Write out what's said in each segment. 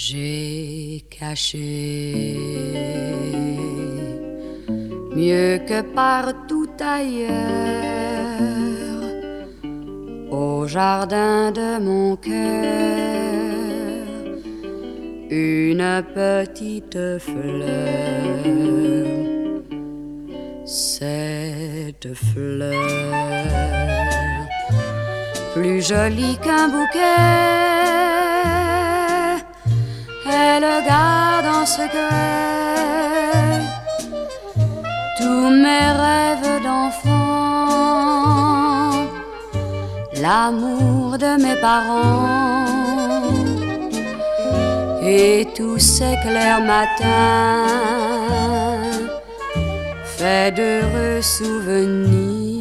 J'ai caché mieux que partout ailleurs au jardin de mon cœur une petite fleur. Cette fleur, plus jolie qu'un bouquet, elle garde en secret tous mes rêves d'enfant, l'amour de mes parents et tous ces clairs matins faits d'heureux souvenirs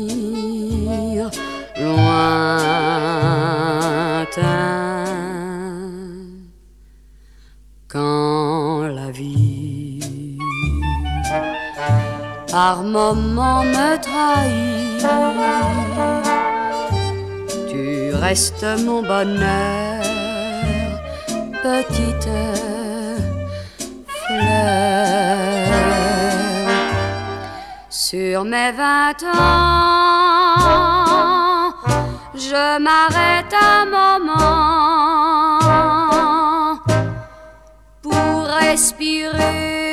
par moments me trahit, tu restes mon bonheur petite fleur. Sur mes vingt ans, je m'arrête un moment pour respirer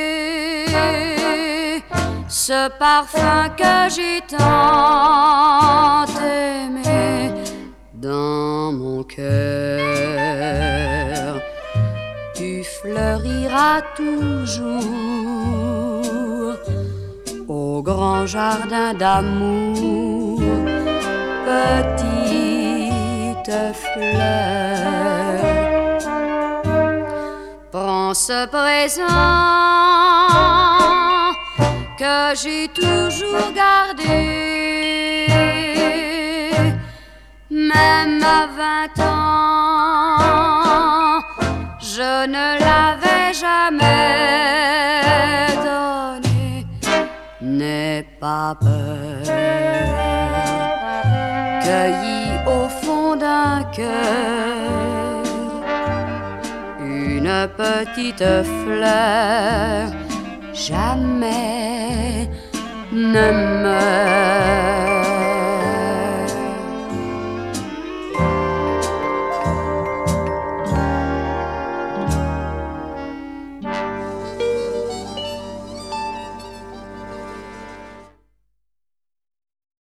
ce parfum que j'ai tant aimé dans mon cœur fleurira toujours au grand jardin d'amour, petite fleur. Prends ce présent que j'ai toujours gardé, même à vingt ans je ne l'avais jamais donné. N'aie pas peur, cueilli au fond d'un cœur une petite fleur, jamais ne meurt.